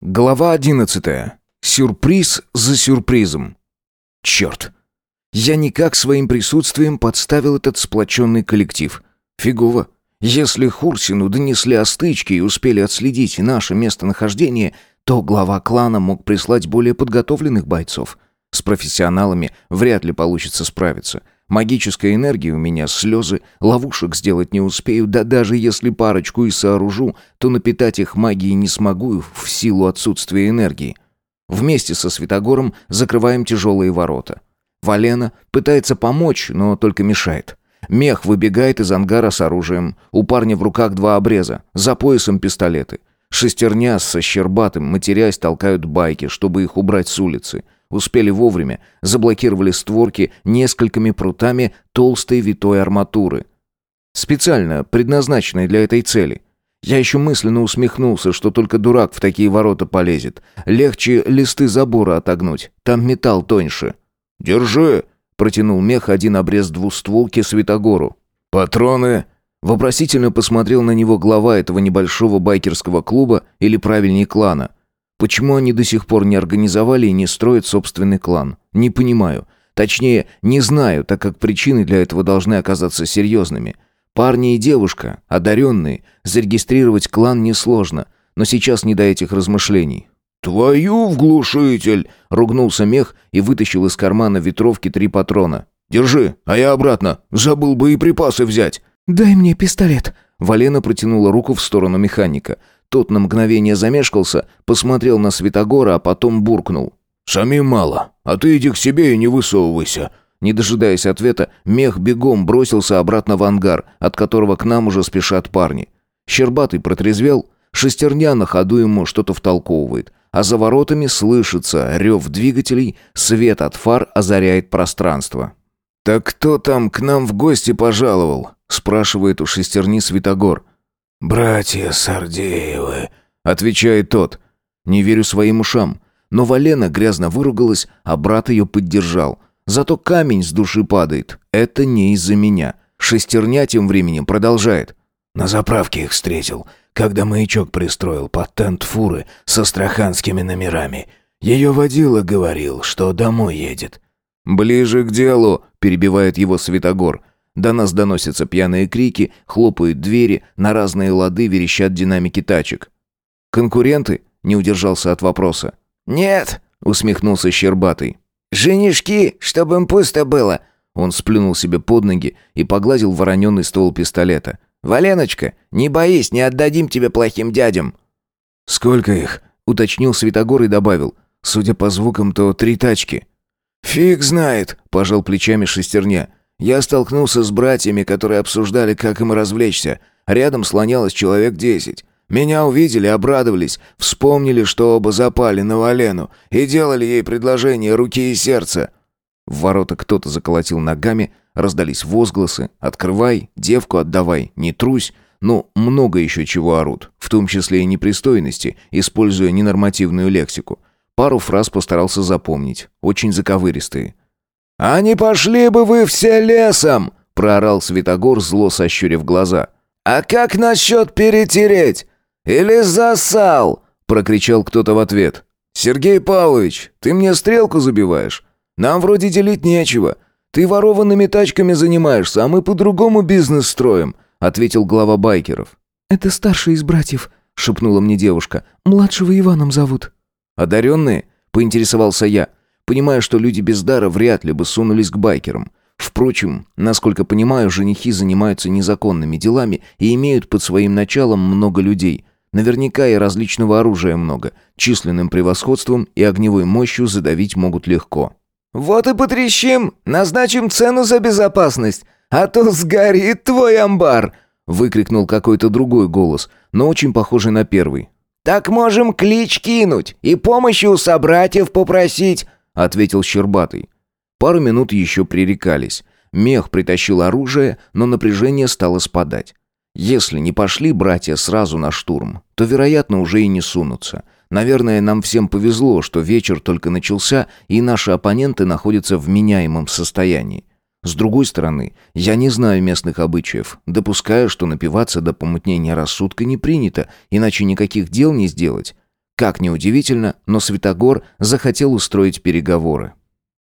Глава одиннадцатая. Сюрприз за сюрпризом. Черт. Я никак своим присутствием подставил этот сплоченный коллектив. Фигово. Если Хурсину донесли о стычке и успели отследить наше местонахождение, то глава клана мог прислать более подготовленных бойцов. С профессионалами вряд ли получится справиться. Магической энергии у меня слезы, ловушек сделать не успею, да даже если парочку и сооружу, то напитать их магией не смогу в силу отсутствия энергии. Вместе со Святогором закрываем тяжелые ворота. Валена пытается помочь, но только мешает. Мех выбегает из ангара с оружием. У парня в руках два обреза, за поясом пистолеты. Шестерня со щербатым, матерясь, толкают байки, чтобы их убрать с улицы. Успели вовремя, заблокировали створки несколькими прутами толстой витой арматуры. Специально предназначенной для этой цели. Я еще мысленно усмехнулся, что только дурак в такие ворота полезет. Легче листы забора отогнуть, там металл тоньше. «Держи!» — протянул мех один обрез двустволки Светогору. «Патроны!» Вопросительно посмотрел на него глава этого небольшого байкерского клуба или правильнее клана. Почему они до сих пор не организовали и не строят собственный клан? Не понимаю. Точнее, не знаю, так как причины для этого должны оказаться серьезными. Парни и девушка, одаренные, зарегистрировать клан несложно, но сейчас не до этих размышлений. «Твою в глушитель!» — ругнулся мех и вытащил из кармана ветровки три патрона. «Держи, а я обратно. Забыл бы и припасы взять». «Дай мне пистолет». Валена протянула руку в сторону механика. Тот на мгновение замешкался, посмотрел на Святогора, а потом буркнул. «Самим мало, а ты иди к себе и не высовывайся». Не дожидаясь ответа, мех бегом бросился обратно в ангар, от которого к нам уже спешат парни. Щербатый протрезвел, шестерня на ходу ему что-то втолковывает, а за воротами слышится рев двигателей, свет от фар озаряет пространство. «Так кто там к нам в гости пожаловал?» – спрашивает у шестерни Святогор. «Братья Сардеевы», — отвечает тот. Не верю своим ушам. Но Валена грязно выругалась, а брат ее поддержал. Зато камень с души падает. Это не из-за меня. Шестерня тем временем продолжает. На заправке их встретил, когда маячок пристроил под тент фуры со страханскими номерами. Ее водила говорил, что домой едет. «Ближе к делу», — перебивает его Светогор. До нас доносятся пьяные крики, хлопают двери, на разные лады верещат динамики тачек. «Конкуренты?» — не удержался от вопроса. «Нет», — усмехнулся Щербатый. «Женишки, чтобы им пусто было». Он сплюнул себе под ноги и погладил вороненный ствол пистолета. «Валеночка, не боись, не отдадим тебе плохим дядям». «Сколько их?» — уточнил Святогор и добавил. «Судя по звукам, то три тачки». «Фиг знает», — пожал плечами шестерня. Я столкнулся с братьями, которые обсуждали, как им развлечься. Рядом слонялось человек десять. Меня увидели, обрадовались, вспомнили, что оба запали на Валену и делали ей предложение руки и сердца. В ворота кто-то заколотил ногами, раздались возгласы «Открывай, девку отдавай, не трусь», ну, много еще чего орут, в том числе и непристойности, используя ненормативную лексику. Пару фраз постарался запомнить, очень заковыристые. «А не пошли бы вы все лесом!» — проорал Святогор, зло сощурив глаза. «А как насчет перетереть? Или засал?» — прокричал кто-то в ответ. «Сергей Павлович, ты мне стрелку забиваешь? Нам вроде делить нечего. Ты ворованными тачками занимаешься, а мы по-другому бизнес строим», — ответил глава байкеров. «Это старший из братьев», — шепнула мне девушка. «Младшего Иваном зовут». «Одаренные?» — поинтересовался я понимая, что люди без дара вряд ли бы сунулись к байкерам. Впрочем, насколько понимаю, женихи занимаются незаконными делами и имеют под своим началом много людей. Наверняка и различного оружия много. Численным превосходством и огневой мощью задавить могут легко. «Вот и потрещим! Назначим цену за безопасность! А то сгорит твой амбар!» выкрикнул какой-то другой голос, но очень похожий на первый. «Так можем клич кинуть и помощи у собратьев попросить!» Ответил Щербатый. Пару минут еще пререкались. Мех притащил оружие, но напряжение стало спадать. Если не пошли братья сразу на штурм, то, вероятно, уже и не сунутся. Наверное, нам всем повезло, что вечер только начался, и наши оппоненты находятся в меняемом состоянии. С другой стороны, я не знаю местных обычаев, допускаю, что напиваться до помутнения рассудка не принято, иначе никаких дел не сделать. Как ни удивительно, но Святогор захотел устроить переговоры.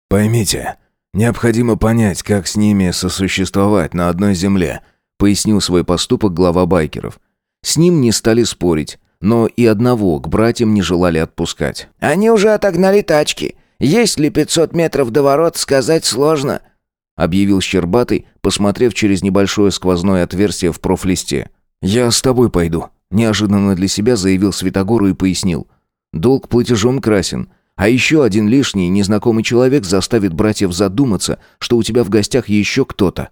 «Поймите, необходимо понять, как с ними сосуществовать на одной земле», пояснил свой поступок глава байкеров. С ним не стали спорить, но и одного к братьям не желали отпускать. «Они уже отогнали тачки. Есть ли 500 метров до ворот, сказать сложно», объявил Щербатый, посмотрев через небольшое сквозное отверстие в профлисте. «Я с тобой пойду», – неожиданно для себя заявил Святогору и пояснил. «Долг платежом красен, а еще один лишний незнакомый человек заставит братьев задуматься, что у тебя в гостях еще кто-то».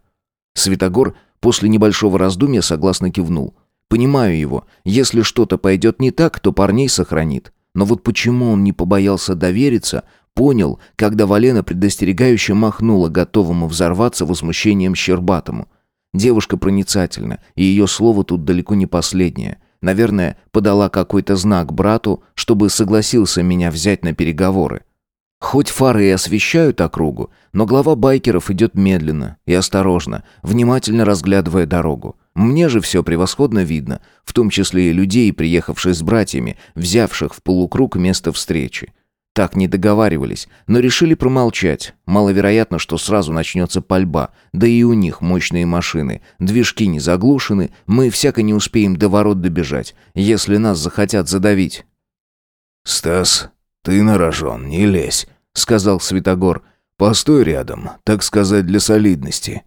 Святогор после небольшого раздумья согласно кивнул. «Понимаю его. Если что-то пойдет не так, то парней сохранит. Но вот почему он не побоялся довериться, понял, когда Валена предостерегающе махнула готовому взорваться возмущением Щербатому. Девушка проницательна, и ее слово тут далеко не последнее. Наверное, подала какой-то знак брату, чтобы согласился меня взять на переговоры. Хоть фары и освещают округу, но глава байкеров идет медленно и осторожно, внимательно разглядывая дорогу. Мне же все превосходно видно, в том числе и людей, приехавших с братьями, взявших в полукруг место встречи. Так не договаривались, но решили промолчать. Маловероятно, что сразу начнется пальба, да и у них мощные машины. Движки не заглушены, мы всяко не успеем до ворот добежать, если нас захотят задавить. «Стас, ты на рожон, не лезь», — сказал Святогор. «Постой рядом, так сказать, для солидности».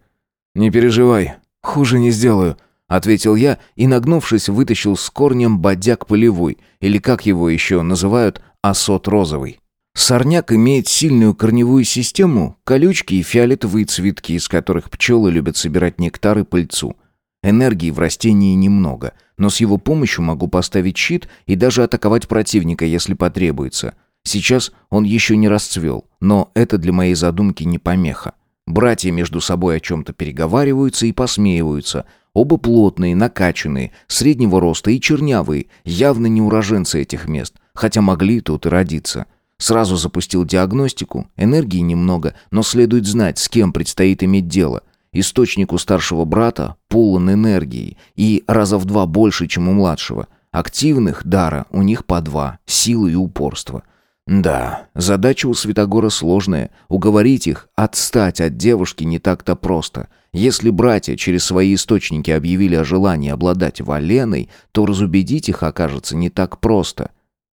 «Не переживай, хуже не сделаю», — ответил я и, нагнувшись, вытащил с корнем бодяк полевой, или как его еще называют, осот розовый. Сорняк имеет сильную корневую систему, колючки и фиолетовые цветки, из которых пчелы любят собирать нектар и пыльцу. Энергии в растении немного, но с его помощью могу поставить щит и даже атаковать противника, если потребуется. Сейчас он еще не расцвел, но это для моей задумки не помеха. Братья между собой о чем-то переговариваются и посмеиваются. Оба плотные, накачанные, среднего роста и чернявые, явно не уроженцы этих мест, хотя могли тут и родиться. Сразу запустил диагностику, энергии немного, но следует знать, с кем предстоит иметь дело. Источник у старшего брата полон энергии и раза в два больше, чем у младшего. Активных дара у них по два, силы и упорство. Да, задача у Святогора сложная. Уговорить их отстать от девушки не так-то просто. Если братья через свои источники объявили о желании обладать Валеной, то разубедить их окажется не так просто.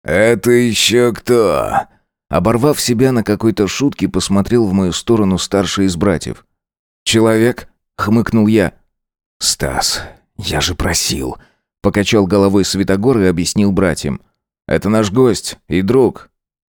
«Это еще кто?» Оборвав себя на какой-то шутке, посмотрел в мою сторону старший из братьев. «Человек?» — хмыкнул я. «Стас, я же просил!» — покачал головой Святогор и объяснил братьям. «Это наш гость и друг».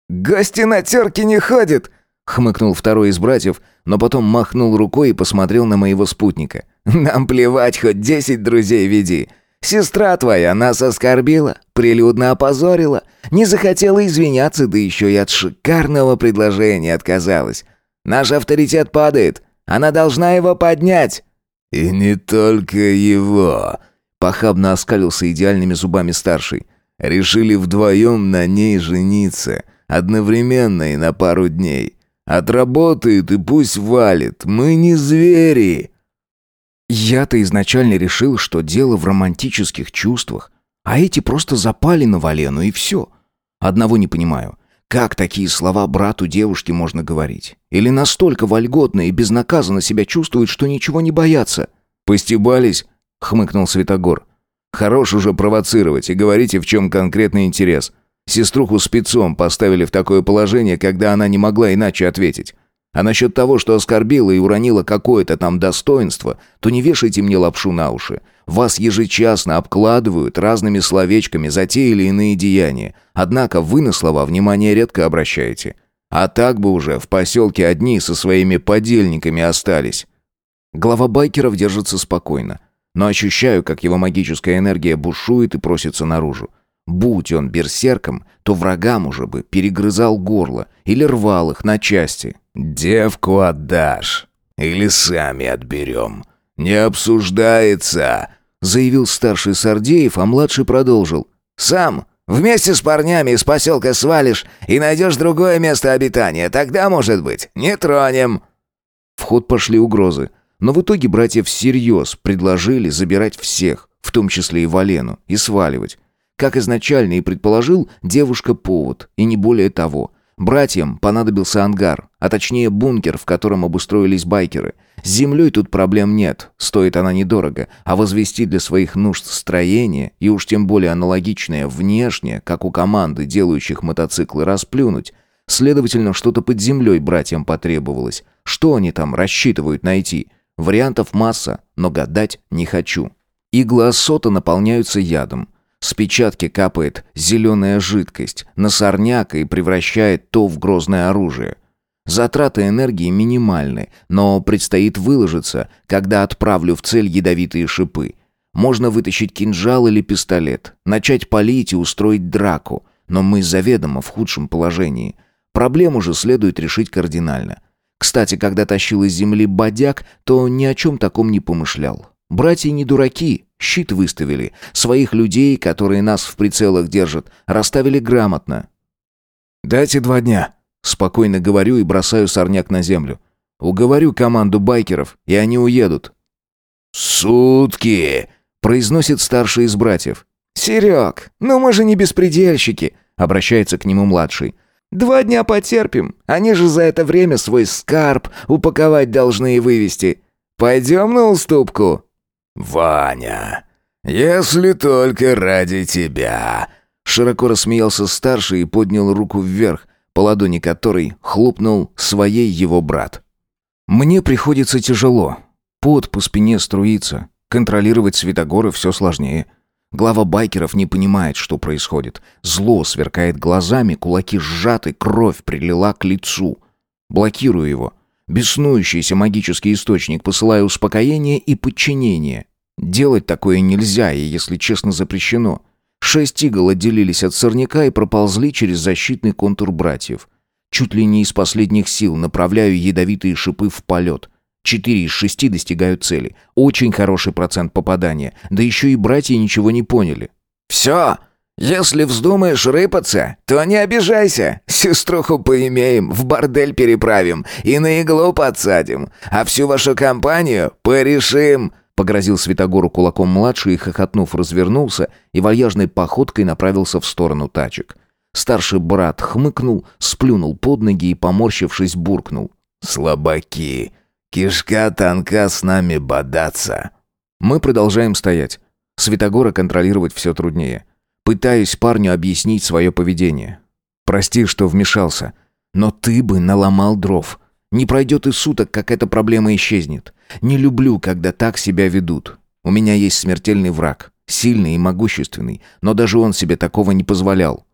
«Гости на терке не ходят!» — хмыкнул второй из братьев, но потом махнул рукой и посмотрел на моего спутника. «Нам плевать, хоть десять друзей веди. Сестра твоя нас оскорбила, прилюдно опозорила, не захотела извиняться, да еще и от шикарного предложения отказалась. Наш авторитет падает, она должна его поднять». «И не только его», — похабно оскалился идеальными зубами старший. «Решили вдвоем на ней жениться, одновременно и на пару дней. Отработает и пусть валит, мы не звери». Я-то изначально решил, что дело в романтических чувствах, а эти просто запали на Валену и все. Одного не понимаю. Как такие слова брату девушки можно говорить? Или настолько вольготно и безнаказанно себя чувствуют, что ничего не боятся? «Постебались?» — хмыкнул Святогор. «Хорош уже провоцировать и говорите, в чем конкретный интерес. Сеструху спецом поставили в такое положение, когда она не могла иначе ответить. А насчет того, что оскорбила и уронила какое-то там достоинство, то не вешайте мне лапшу на уши. Вас ежечасно обкладывают разными словечками за те или иные деяния. Однако вы на слова внимания редко обращаете. А так бы уже в поселке одни со своими подельниками остались. Глава байкеров держится спокойно. Но ощущаю, как его магическая энергия бушует и просится наружу. Будь он берсерком, то врагам уже бы перегрызал горло или рвал их на части. «Девку отдашь. Или сами отберем. Не обсуждается», — заявил старший Сардеев, а младший продолжил. «Сам вместе с парнями из поселка свалишь и найдешь другое место обитания. Тогда, может быть, не тронем». В ход пошли угрозы. Но в итоге братья всерьез предложили забирать всех, в том числе и Валену, и сваливать. Как изначально и предположил, девушка повод, и не более того. Братьям понадобился ангар, а точнее бункер, в котором обустроились байкеры. С землей тут проблем нет, стоит она недорого, а возвести для своих нужд строение, и уж тем более аналогичное внешне, как у команды, делающих мотоциклы, расплюнуть. Следовательно, что-то под землей братьям потребовалось. Что они там рассчитывают найти? Вариантов масса, но гадать не хочу. Иглы сота наполняются ядом. С печатки капает зеленая жидкость на сорняк и превращает то в грозное оружие. Затраты энергии минимальны, но предстоит выложиться, когда отправлю в цель ядовитые шипы. Можно вытащить кинжал или пистолет, начать палить и устроить драку, но мы заведомо в худшем положении. Проблему же следует решить кардинально. Кстати, когда тащил из земли бодяг, то ни о чем таком не помышлял. Братья не дураки, щит выставили. Своих людей, которые нас в прицелах держат, расставили грамотно. «Дайте два дня», — спокойно говорю и бросаю сорняк на землю. Уговорю команду байкеров, и они уедут. «Сутки!» — произносит старший из братьев. «Серег, ну мы же не беспредельщики!» — обращается к нему младший. «Два дня потерпим. Они же за это время свой скарб упаковать должны и вывести. Пойдем на уступку?» «Ваня, если только ради тебя!» Широко рассмеялся старший и поднял руку вверх, по ладони которой хлопнул своей его брат. «Мне приходится тяжело. Пот по спине струится. Контролировать Светогоры все сложнее. Глава байкеров не понимает, что происходит. Зло сверкает глазами, кулаки сжаты, кровь прилила к лицу. Блокирую его. Беснующийся магический источник, посылая успокоение и подчинение. Делать такое нельзя и, если честно, запрещено. Шесть игл отделились от сорняка и проползли через защитный контур братьев. Чуть ли не из последних сил направляю ядовитые шипы в полет. Четыре из шести достигают цели. Очень хороший процент попадания. Да еще и братья ничего не поняли. «Все! Если вздумаешь рыпаться, то не обижайся. Сеструху поимеем, в бордель переправим и на иглу подсадим. А всю вашу компанию порешим!» Погрозил Святогору кулаком младший и, хохотнув, развернулся и вальяжной походкой направился в сторону тачек. Старший брат хмыкнул, сплюнул под ноги и, поморщившись, буркнул. «Слабаки! Кишка тонка с нами бодаться!» Мы продолжаем стоять. Святогора контролировать все труднее. Пытаюсь парню объяснить свое поведение. «Прости, что вмешался, но ты бы наломал дров. Не пройдет и суток, как эта проблема исчезнет. Не люблю, когда так себя ведут. У меня есть смертельный враг, сильный и могущественный, но даже он себе такого не позволял.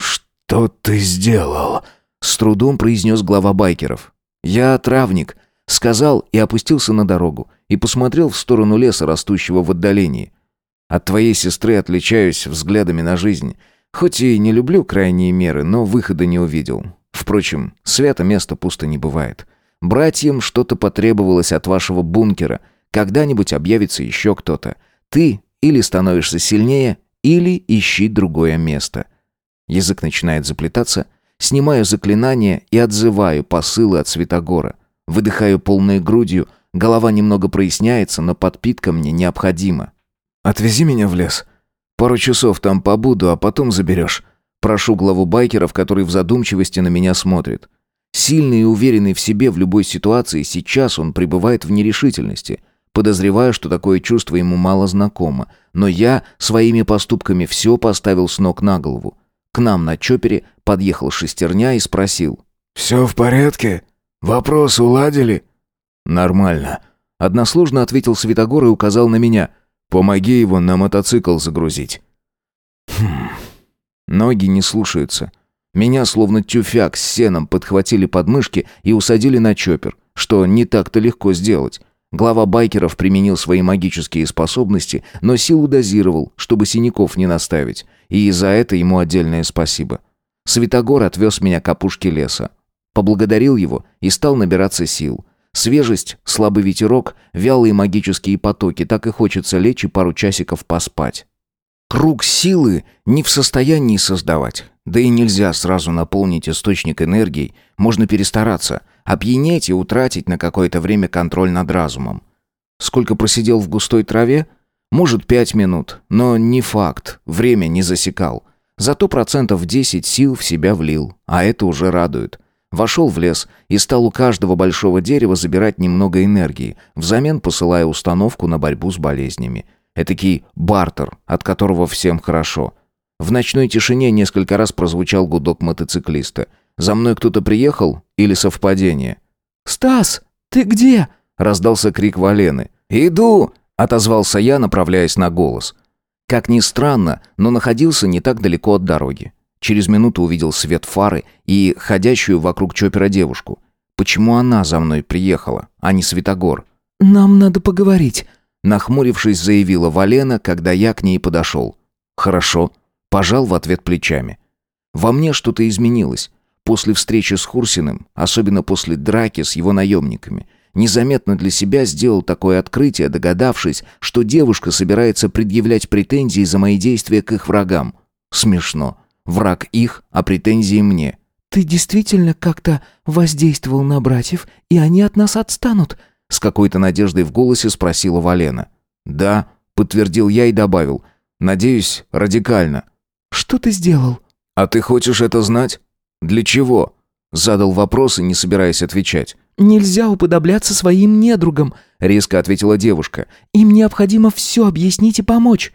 «Что ты сделал?» — с трудом произнес глава байкеров. «Я травник», — сказал и опустился на дорогу и посмотрел в сторону леса, растущего в отдалении. «От твоей сестры отличаюсь взглядами на жизнь. Хоть и не люблю крайние меры, но выхода не увидел. Впрочем, свято место пусто не бывает. Братьям что-то потребовалось от вашего бункера. Когда-нибудь объявится еще кто-то. Ты или становишься сильнее, или ищи другое место. Язык начинает заплетаться. Снимаю заклинание и отзываю посылы от Святогора. Выдыхаю полной грудью. Голова немного проясняется, но подпитка мне необходима. «Отвези меня в лес. Пару часов там побуду, а потом заберешь». Прошу главу байкеров, который в задумчивости на меня смотрит. Сильный и уверенный в себе в любой ситуации, сейчас он пребывает в нерешительности. Подозреваю, что такое чувство ему мало знакомо, но я своими поступками все поставил с ног на голову. К нам на чопере подъехал шестерня и спросил. «Все в порядке? Вопрос уладили?» «Нормально», — односложно ответил Светогор и указал на меня. «Помоги его на мотоцикл загрузить». Хм... Ноги не слушаются. Меня, словно тюфяк с сеном, подхватили подмышки и усадили на чоппер, что не так-то легко сделать. Глава байкеров применил свои магические способности, но силу дозировал, чтобы синяков не наставить, и за это ему отдельное спасибо. Светогор отвез меня к опушке леса. Поблагодарил его и стал набираться сил. Свежесть, слабый ветерок, вялые магические потоки, так и хочется лечь и пару часиков поспать. Круг силы не в состоянии создавать. Да и нельзя сразу наполнить источник энергией, можно перестараться, опьянеть и утратить на какое-то время контроль над разумом. Сколько просидел в густой траве? Может, пять минут, но не факт, время не засекал. Зато процентов 10 сил в себя влил, а это уже радует. Вошел в лес и стал у каждого большого дерева забирать немного энергии, взамен посылая установку на борьбу с болезнями. Этакий бартер, от которого всем хорошо. В ночной тишине несколько раз прозвучал гудок мотоциклиста. «За мной кто-то приехал? Или совпадение?» «Стас, ты где?» — раздался крик Валены. «Иду!» — отозвался я, направляясь на голос. Как ни странно, но находился не так далеко от дороги. Через минуту увидел свет фары и ходящую вокруг чопера девушку. Почему она за мной приехала, а не Светогор? «Нам надо поговорить», — нахмурившись, заявила Валена, когда я к ней подошел. «Хорошо», — пожал в ответ плечами. «Во мне что-то изменилось. После встречи с Хурсиным, особенно после драки с его наемниками, незаметно для себя сделал такое открытие, догадавшись, что девушка собирается предъявлять претензии за мои действия к их врагам. Смешно. Враг их, а претензии мне. «Ты действительно как-то воздействовал на братьев, и они от нас отстанут?» С какой-то надеждой в голосе спросила Валена. «Да», — подтвердил я и добавил. «Надеюсь, радикально». «Что ты сделал?» «А ты хочешь это знать?» «Для чего?» Задал вопрос и не собираясь отвечать. «Нельзя уподобляться своим недругам», — резко ответила девушка. «Им необходимо все объяснить и помочь».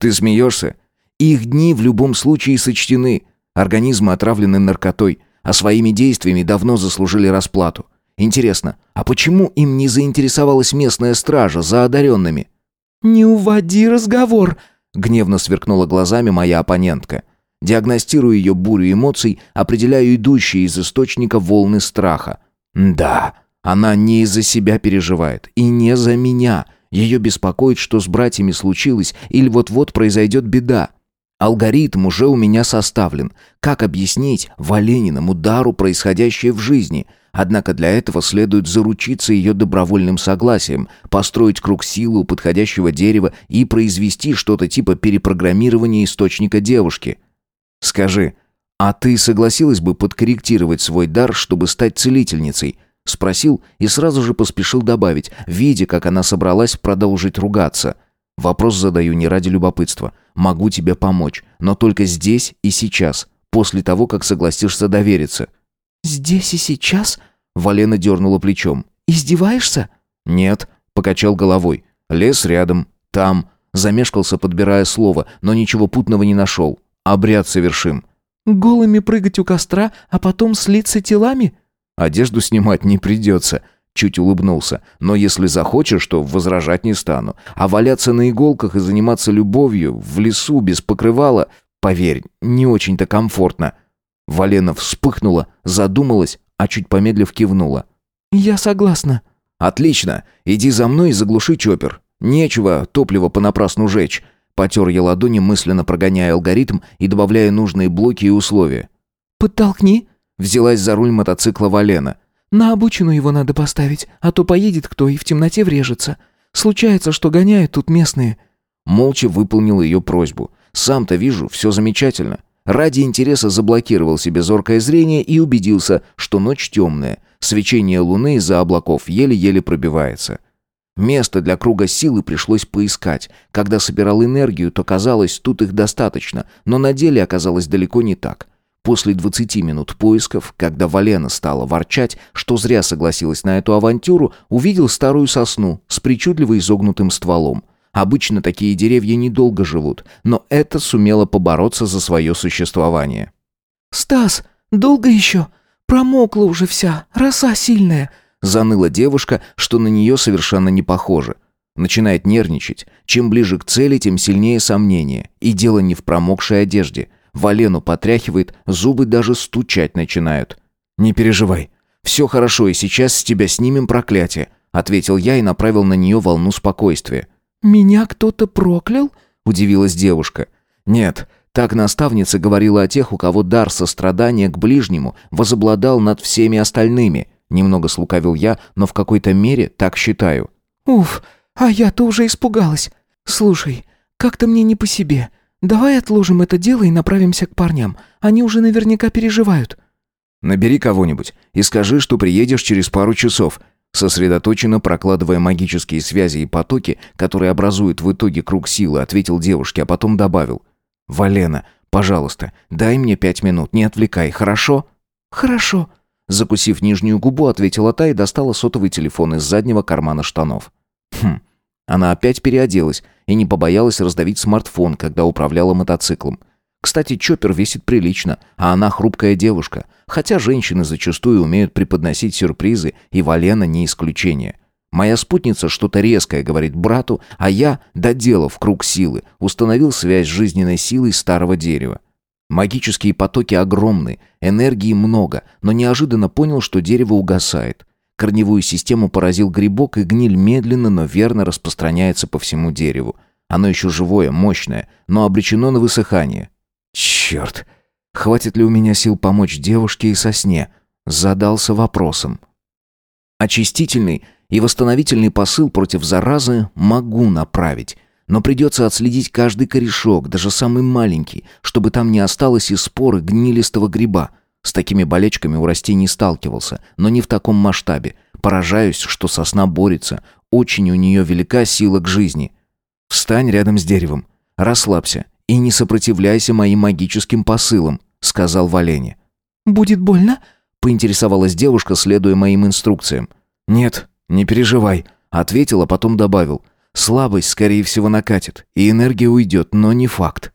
«Ты смеешься? Их дни в любом случае сочтены. Организмы отравлены наркотой, а своими действиями давно заслужили расплату. Интересно, а почему им не заинтересовалась местная стража за одаренными? «Не уводи разговор!» — гневно сверкнула глазами моя оппонентка. Диагностирую ее бурю эмоций, определяю идущие из источника волны страха. Да, она не из-за себя переживает, и не за меня. Ее беспокоит, что с братьями случилось, или вот-вот произойдет беда. Алгоритм уже у меня составлен. Как объяснить Валениному дару происходящее в жизни? Однако для этого следует заручиться ее добровольным согласием, построить круг силы у подходящего дерева и произвести что-то типа перепрограммирования источника девушки. Скажи, а ты согласилась бы подкорректировать свой дар, чтобы стать целительницей? Спросил и сразу же поспешил добавить, видя, как она собралась продолжить ругаться. Вопрос задаю не ради любопытства. Могу тебе помочь, но только здесь и сейчас, после того, как согласишься довериться». «Здесь и сейчас?» Валена дернула плечом. «Издеваешься?» «Нет», — покачал головой. «Лес рядом, там». Замешкался, подбирая слово, но ничего путного не нашел. «Обряд совершим». «Голыми прыгать у костра, а потом слиться телами?» «Одежду снимать не придется», Чуть улыбнулся. «Но если захочешь, то возражать не стану. А валяться на иголках и заниматься любовью в лесу без покрывала, поверь, не очень-то комфортно». Валена вспыхнула, задумалась, а чуть помедлив кивнула. «Я согласна». «Отлично. Иди за мной и заглуши чоппер. Нечего топливо понапрасну жечь». Потер я ладони, мысленно прогоняя алгоритм и добавляя нужные блоки и условия. «Подтолкни», — взялась за руль мотоцикла Валена. На обочину его надо поставить, а то поедет кто и в темноте врежется. Случается, что гоняют тут местные». Молча выполнил ее просьбу. «Сам-то вижу, все замечательно». Ради интереса заблокировал себе зоркое зрение и убедился, что ночь темная. Свечение луны из-за облаков еле-еле пробивается. Место для круга силы пришлось поискать. Когда собирал энергию, то казалось, тут их достаточно, но на деле оказалось далеко не так. После 20 минут поисков, когда Валена стала ворчать, что зря согласилась на эту авантюру, увидел старую сосну с причудливо изогнутым стволом. Обычно такие деревья недолго живут, но это сумело побороться за свое существование. «Стас, долго еще? Промокла уже вся, роса сильная», заныла девушка, что на нее совершенно не похоже. Начинает нервничать. Чем ближе к цели, тем сильнее сомнение. И дело не в промокшей одежде. Валену потряхивает, зубы даже стучать начинают. «Не переживай. Все хорошо, и сейчас с тебя снимем проклятие», ответил я и направил на нее волну спокойствия. «Меня кто-то проклял?» удивилась девушка. «Нет, так наставница говорила о тех, у кого дар сострадания к ближнему возобладал над всеми остальными. Немного слукавил я, но в какой-то мере так считаю. Уф, а я-то уже испугалась. Слушай, как-то мне не по себе. «Давай отложим это дело и направимся к парням. Они уже наверняка переживают». «Набери кого-нибудь и скажи, что приедешь через пару часов». Сосредоточенно прокладывая магические связи и потоки, которые образуют в итоге круг силы, ответил девушке, а потом добавил. «Валена, пожалуйста, дай мне пять минут, не отвлекай, хорошо?» «Хорошо», Закусив нижнюю губу, ответила та и достала сотовый телефон из заднего кармана штанов. Хм, она опять переоделась и не побоялась раздавить смартфон, когда управляла мотоциклом. Кстати, Чоппер весит прилично, а она хрупкая девушка, хотя женщины зачастую умеют преподносить сюрпризы, и Валена не исключение. Моя спутница что-то резкое говорит брату, а я, доделав круг силы, установил связь с жизненной силой старого дерева. Магические потоки огромны, энергии много, но неожиданно понял, что дерево угасает. Корневую систему поразил грибок, и гниль медленно, но верно распространяется по всему дереву. Оно еще живое, мощное, но обречено на высыхание. Черт! Хватит ли у меня сил помочь девушке и сосне? Задался вопросом. Очистительный и восстановительный посыл против заразы могу направить, но придется отследить каждый корешок, даже самый маленький, чтобы там не осталось и споры гнилистого гриба. С такими болечками у растений сталкивался, но не в таком масштабе. Поражаюсь, что сосна борется. Очень у нее велика сила к жизни. Встань рядом с деревом. Расслабься и не сопротивляйся моим магическим посылам, сказал Валене. Будет больно? поинтересовалась девушка, следуя моим инструкциям. Нет, не переживай, ответил, а потом добавил: Слабость, скорее всего, накатит, и энергия уйдет, но не факт.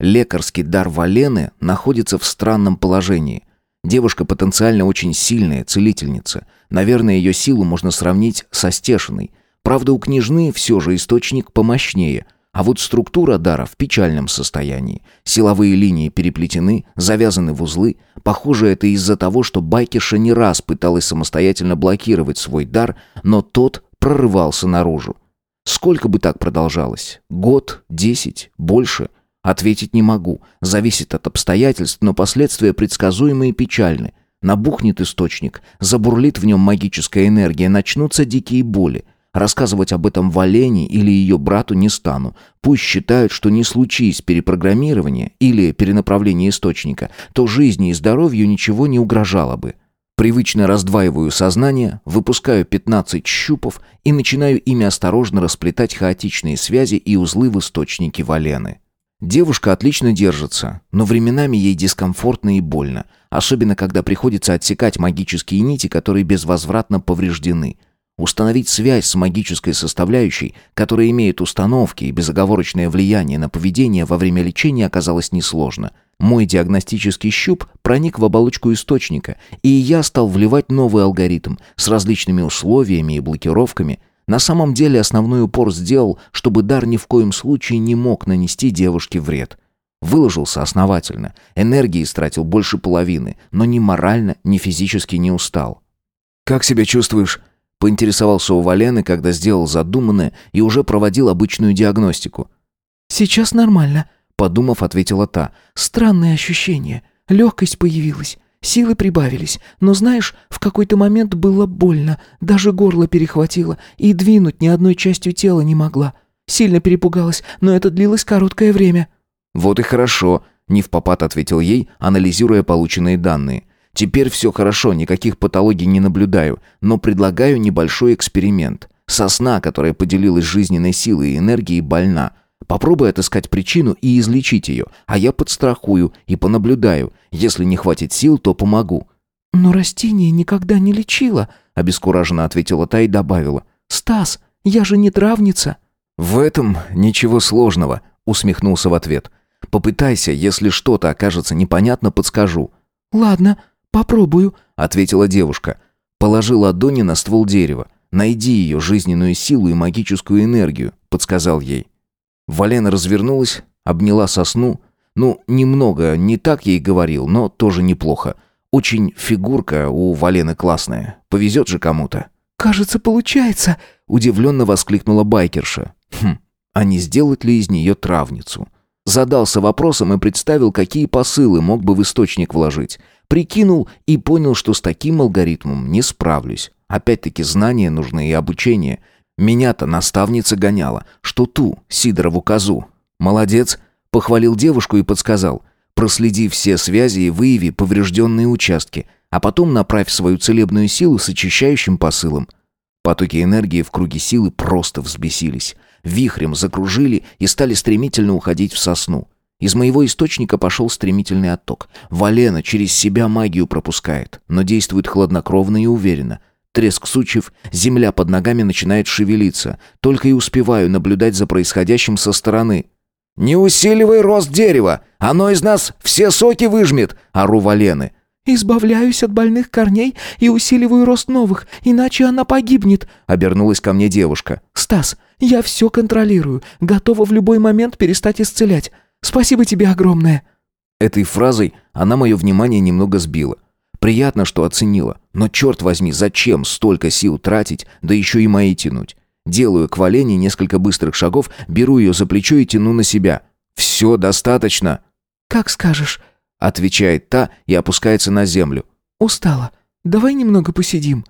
Лекарский дар Валены находится в странном положении. Девушка потенциально очень сильная целительница. Наверное, ее силу можно сравнить со стешиной. Правда, у княжны все же источник помощнее. А вот структура дара в печальном состоянии. Силовые линии переплетены, завязаны в узлы. Похоже, это из-за того, что Байкиша не раз пыталась самостоятельно блокировать свой дар, но тот прорывался наружу. Сколько бы так продолжалось? Год? Десять? Больше? Ответить не могу. Зависит от обстоятельств, но последствия предсказуемы и печальны. Набухнет источник, забурлит в нем магическая энергия, начнутся дикие боли. Рассказывать об этом Валене или ее брату не стану. Пусть считают, что не случись перепрограммирование или перенаправление источника, то жизни и здоровью ничего не угрожало бы. Привычно раздваиваю сознание, выпускаю 15 щупов и начинаю ими осторожно расплетать хаотичные связи и узлы в источнике Валены. Девушка отлично держится, но временами ей дискомфортно и больно, особенно когда приходится отсекать магические нити, которые безвозвратно повреждены – Установить связь с магической составляющей, которая имеет установки и безоговорочное влияние на поведение во время лечения, оказалось несложно. Мой диагностический щуп проник в оболочку источника, и я стал вливать новый алгоритм с различными условиями и блокировками. На самом деле основной упор сделал, чтобы дар ни в коем случае не мог нанести девушке вред. Выложился основательно, энергии истратил больше половины, но ни морально, ни физически не устал. «Как себя чувствуешь?» Поинтересовался у Валены, когда сделал задуманное и уже проводил обычную диагностику. «Сейчас нормально», — подумав, ответила та. «Странное ощущение. Легкость появилась. Силы прибавились, но знаешь, в какой-то момент было больно, даже горло перехватило, и двинуть ни одной частью тела не могла. Сильно перепугалась, но это длилось короткое время». «Вот и хорошо», — не в ответил ей, анализируя полученные данные. Теперь все хорошо, никаких патологий не наблюдаю, но предлагаю небольшой эксперимент. Сосна, которая поделилась жизненной силой и энергией, больна. Попробуй отыскать причину и излечить ее, а я подстрахую и понаблюдаю. Если не хватит сил, то помогу». «Но растение никогда не лечила», — обескураженно ответила та и добавила. «Стас, я же не травница». «В этом ничего сложного», — усмехнулся в ответ. «Попытайся, если что-то окажется непонятно, подскажу». «Ладно, «Попробую», — ответила девушка. «Положи ладони на ствол дерева. Найди ее жизненную силу и магическую энергию», — подсказал ей. Валена развернулась, обняла сосну. Ну, немного, не так ей говорил, но тоже неплохо. Очень фигурка у Валены классная. Повезет же кому-то. «Кажется, получается», — удивленно воскликнула байкерша. «Хм, а не сделать ли из нее травницу?» Задался вопросом и представил, какие посылы мог бы в источник вложить. Прикинул и понял, что с таким алгоритмом не справлюсь. Опять-таки знания нужны и обучение. Меня-то наставница гоняла, что ту, Сидорову козу. Молодец, похвалил девушку и подсказал. Проследи все связи и выяви поврежденные участки. а потом направь свою целебную силу с очищающим посылом. Потоки энергии в круге силы просто взбесились. Вихрем закружили и стали стремительно уходить в сосну. Из моего источника пошел стремительный отток. Валена через себя магию пропускает, но действует хладнокровно и уверенно. Треск сучьев, земля под ногами начинает шевелиться. Только и успеваю наблюдать за происходящим со стороны. «Не усиливай рост дерева! Оно из нас все соки выжмет!» — ору Валены. «Избавляюсь от больных корней и усиливаю рост новых, иначе она погибнет», — обернулась ко мне девушка. «Стас, я все контролирую, готова в любой момент перестать исцелять. Спасибо тебе огромное». Этой фразой она мое внимание немного сбила. Приятно, что оценила, но черт возьми, зачем столько сил тратить, да еще и мои тянуть? Делаю к Валене несколько быстрых шагов, беру ее за плечо и тяну на себя. «Все достаточно». «Как скажешь», — отвечает та и опускается на землю. «Устала. Давай немного посидим».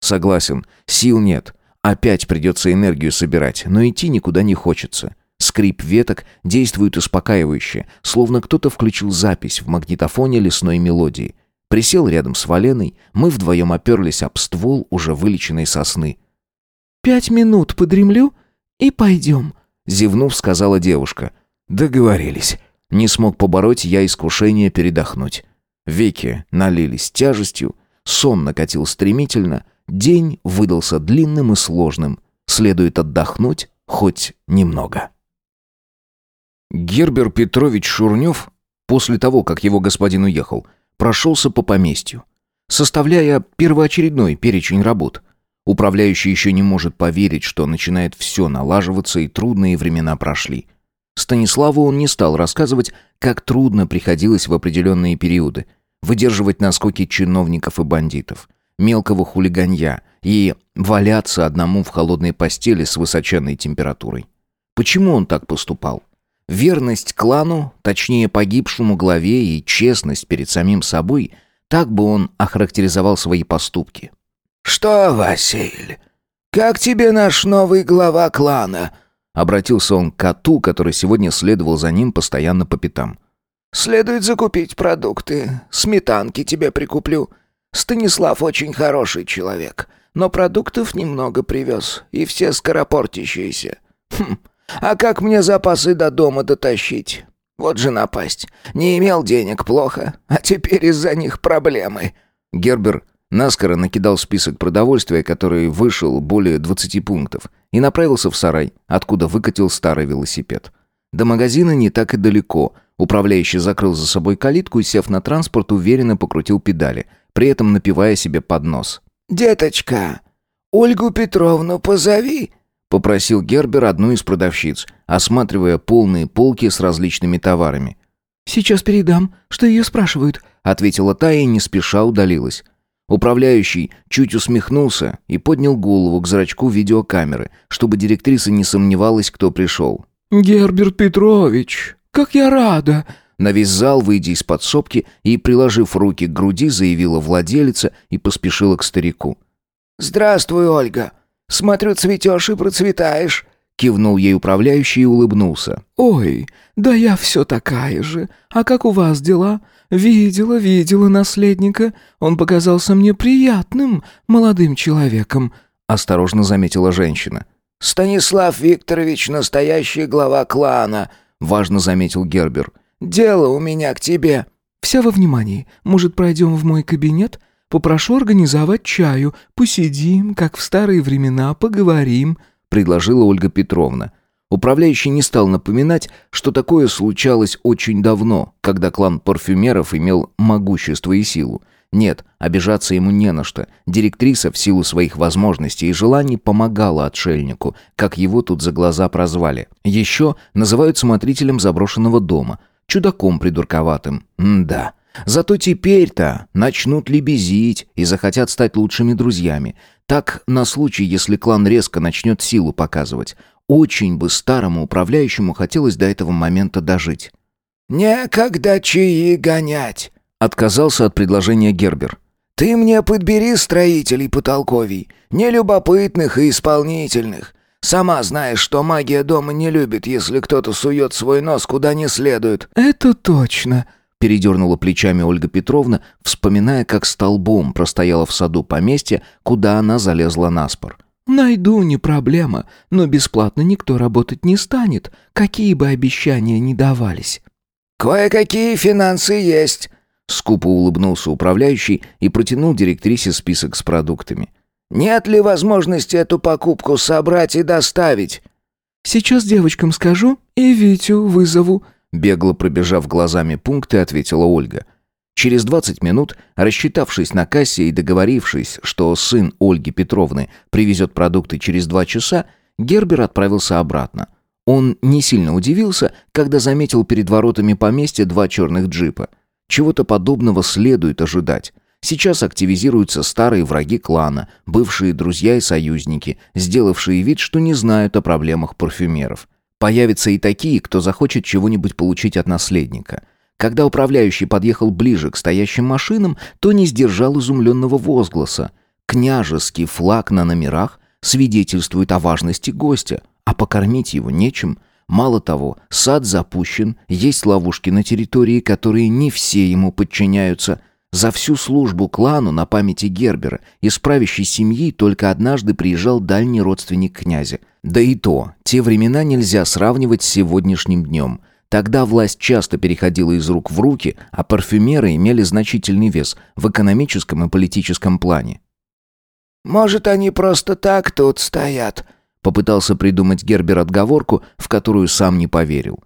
Согласен, сил нет. Опять придется энергию собирать, но идти никуда не хочется. Скрип веток действует успокаивающе, словно кто-то включил запись в магнитофоне лесной мелодии. Присел рядом с Валеной, мы вдвоем оперлись об ствол уже вылеченной сосны. «Пять минут подремлю и пойдем», — зевнув, сказала девушка. «Договорились». Не смог побороть я искушение передохнуть. Веки налились тяжестью, сон накатил стремительно, день выдался длинным и сложным. Следует отдохнуть хоть немного. Гербер Петрович Шурнев, после того, как его господин уехал, прошелся по поместью, составляя первоочередной перечень работ. Управляющий еще не может поверить, что начинает все налаживаться и трудные времена прошли. Станиславу он не стал рассказывать, как трудно приходилось в определенные периоды выдерживать наскоки чиновников и бандитов, мелкого хулиганья и валяться одному в холодной постели с высоченной температурой. Почему он так поступал? Верность клану, точнее погибшему главе и честность перед самим собой, так бы он охарактеризовал свои поступки. «Что, Василь, как тебе наш новый глава клана?» Обратился он к коту, который сегодня следовал за ним постоянно по пятам. «Следует закупить продукты. Сметанки тебе прикуплю. Станислав очень хороший человек, но продуктов немного привез, и все скоропортящиеся. Хм, а как мне запасы до дома дотащить? Вот же напасть. Не имел денег плохо, а теперь из-за них проблемы». Гербер наскоро накидал список продовольствия, который вышел более 20 пунктов, и направился в сарай, откуда выкатил старый велосипед. До магазина не так и далеко. Управляющий закрыл за собой калитку и, сев на транспорт, уверенно покрутил педали, при этом напивая себе под нос. «Деточка, Ольгу Петровну позови», попросил Гербер одну из продавщиц, осматривая полные полки с различными товарами. «Сейчас передам, что ее спрашивают», — ответила та и не спеша удалилась. Управляющий чуть усмехнулся и поднял голову к зрачку видеокамеры, чтобы директриса не сомневалась, кто пришел. «Гербер Петрович, как я рада!» На весь зал, выйдя из подсобки и, приложив руки к груди, заявила владелица и поспешила к старику. «Здравствуй, Ольга. Смотрю, цветешь и процветаешь». Кивнул ей управляющий и улыбнулся. «Ой, да я все такая же. А как у вас дела? Видела, видела наследника. Он показался мне приятным, молодым человеком», — осторожно заметила женщина. «Станислав Викторович — настоящий глава клана», — важно заметил Гербер. «Дело у меня к тебе». «Вся во внимании. Может, пройдем в мой кабинет?» Попрошу организовать чаю, посидим, как в старые времена, поговорим», — предложила Ольга Петровна. Управляющий не стал напоминать, что такое случалось очень давно, когда клан парфюмеров имел могущество и силу. Нет, обижаться ему не на что. Директриса в силу своих возможностей и желаний помогала отшельнику, как его тут за глаза прозвали. Еще называют смотрителем заброшенного дома, чудаком придурковатым. М-да. Зато теперь-то начнут лебезить и захотят стать лучшими друзьями. Так, на случай, если клан резко начнет силу показывать. Очень бы старому управляющему хотелось до этого момента дожить. «Некогда чаи гонять», — отказался от предложения Гербер. «Ты мне подбери строителей потолковий, нелюбопытных и исполнительных. Сама знаешь, что магия дома не любит, если кто-то сует свой нос куда не следует». «Это точно», Передернула плечами Ольга Петровна, вспоминая, как столбом простояла в саду поместья, куда она залезла на спор. «Найду, не проблема, но бесплатно никто работать не станет, какие бы обещания ни давались». «Кое-какие финансы есть», — скупо улыбнулся управляющий и протянул директрисе список с продуктами. «Нет ли возможности эту покупку собрать и доставить?» «Сейчас девочкам скажу и Витю вызову», Бегло пробежав глазами пункты, ответила Ольга. Через 20 минут, рассчитавшись на кассе и договорившись, что сын Ольги Петровны привезет продукты через два часа, Гербер отправился обратно. Он не сильно удивился, когда заметил перед воротами поместья два черных джипа. Чего-то подобного следует ожидать. Сейчас активизируются старые враги клана, бывшие друзья и союзники, сделавшие вид, что не знают о проблемах парфюмеров. Появятся и такие, кто захочет чего-нибудь получить от наследника. Когда управляющий подъехал ближе к стоящим машинам, то не сдержал изумленного возгласа. Княжеский флаг на номерах свидетельствует о важности гостя, а покормить его нечем. Мало того, сад запущен, есть ловушки на территории, которые не все ему подчиняются – за всю службу клану на памяти Гербера из правящей семьи только однажды приезжал дальний родственник князя. Да и то, те времена нельзя сравнивать с сегодняшним днем. Тогда власть часто переходила из рук в руки, а парфюмеры имели значительный вес в экономическом и политическом плане. «Может, они просто так тут стоят?» Попытался придумать Гербер отговорку, в которую сам не поверил.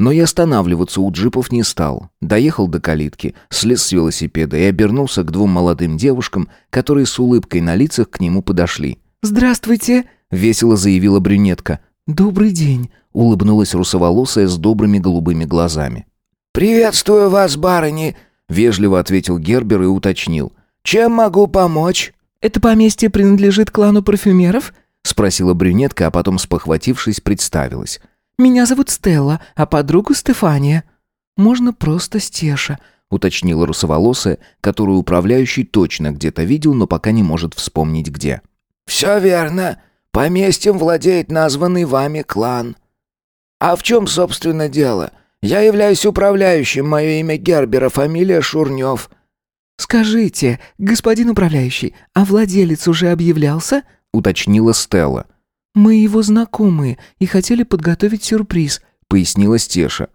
Но и останавливаться у джипов не стал. Доехал до калитки, слез с велосипеда и обернулся к двум молодым девушкам, которые с улыбкой на лицах к нему подошли. «Здравствуйте!» — весело заявила брюнетка. «Добрый день!» — улыбнулась русоволосая с добрыми голубыми глазами. «Приветствую вас, барыни!» — вежливо ответил Гербер и уточнил. «Чем могу помочь?» «Это поместье принадлежит клану парфюмеров?» — спросила брюнетка, а потом, спохватившись, представилась. Меня зовут Стелла, а подругу Стефания. Можно просто Стеша, уточнила русоволосая, которую управляющий точно где-то видел, но пока не может вспомнить где. Все верно. Поместьем владеет названный вами клан. А в чем, собственно, дело? Я являюсь управляющим, мое имя Гербера, фамилия Шурнев. Скажите, господин управляющий, а владелец уже объявлялся? уточнила Стелла. «Мы его знакомые и хотели подготовить сюрприз», — пояснила Стеша.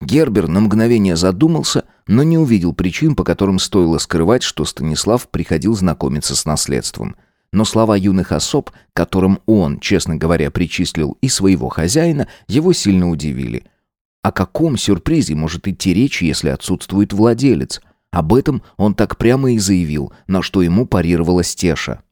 Гербер на мгновение задумался, но не увидел причин, по которым стоило скрывать, что Станислав приходил знакомиться с наследством. Но слова юных особ, которым он, честно говоря, причислил и своего хозяина, его сильно удивили. О каком сюрпризе может идти речь, если отсутствует владелец? Об этом он так прямо и заявил, на что ему парировала Стеша.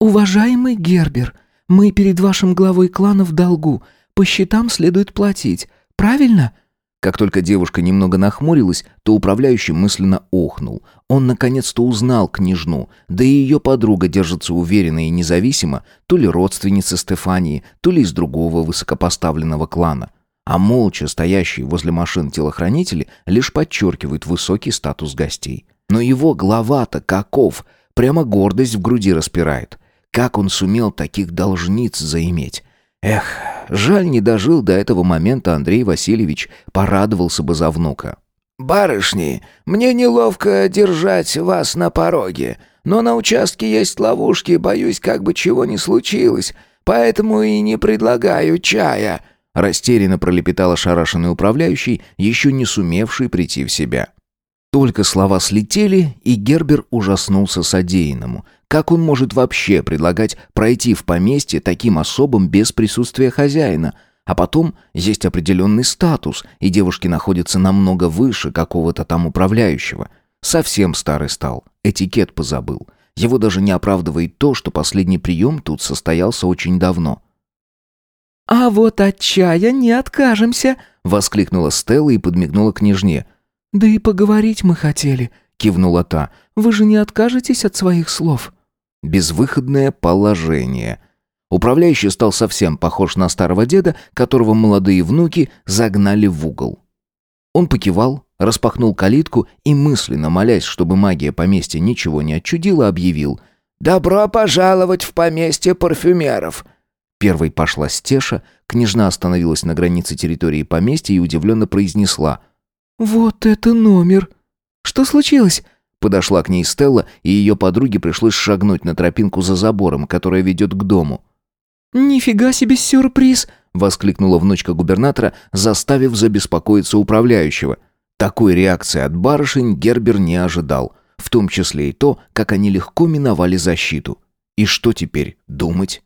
«Уважаемый Гербер, мы перед вашим главой клана в долгу. По счетам следует платить. Правильно?» Как только девушка немного нахмурилась, то управляющий мысленно охнул. Он наконец-то узнал княжну, да и ее подруга держится уверенно и независимо, то ли родственница Стефании, то ли из другого высокопоставленного клана. А молча стоящие возле машин телохранители лишь подчеркивают высокий статус гостей. Но его глава-то каков, прямо гордость в груди распирает. Как он сумел таких должниц заиметь? Эх, жаль, не дожил до этого момента Андрей Васильевич, порадовался бы за внука. «Барышни, мне неловко держать вас на пороге, но на участке есть ловушки, боюсь, как бы чего ни случилось, поэтому и не предлагаю чая», растерянно пролепетал ошарашенный управляющий, еще не сумевший прийти в себя. Только слова слетели, и Гербер ужаснулся содеянному. Как он может вообще предлагать пройти в поместье таким особым без присутствия хозяина? А потом есть определенный статус, и девушки находятся намного выше какого-то там управляющего. Совсем старый стал, этикет позабыл. Его даже не оправдывает то, что последний прием тут состоялся очень давно. «А вот от чая не откажемся!» — воскликнула Стелла и подмигнула княжне. «Да и поговорить мы хотели», — кивнула та. «Вы же не откажетесь от своих слов?» Безвыходное положение. Управляющий стал совсем похож на старого деда, которого молодые внуки загнали в угол. Он покивал, распахнул калитку и, мысленно молясь, чтобы магия поместья ничего не отчудила, объявил «Добро пожаловать в поместье парфюмеров!» Первой пошла стеша, княжна остановилась на границе территории поместья и удивленно произнесла — «Вот это номер! Что случилось?» Подошла к ней Стелла, и ее подруге пришлось шагнуть на тропинку за забором, которая ведет к дому. «Нифига себе сюрприз!» — воскликнула внучка губернатора, заставив забеспокоиться управляющего. Такой реакции от барышень Гербер не ожидал, в том числе и то, как они легко миновали защиту. И что теперь думать?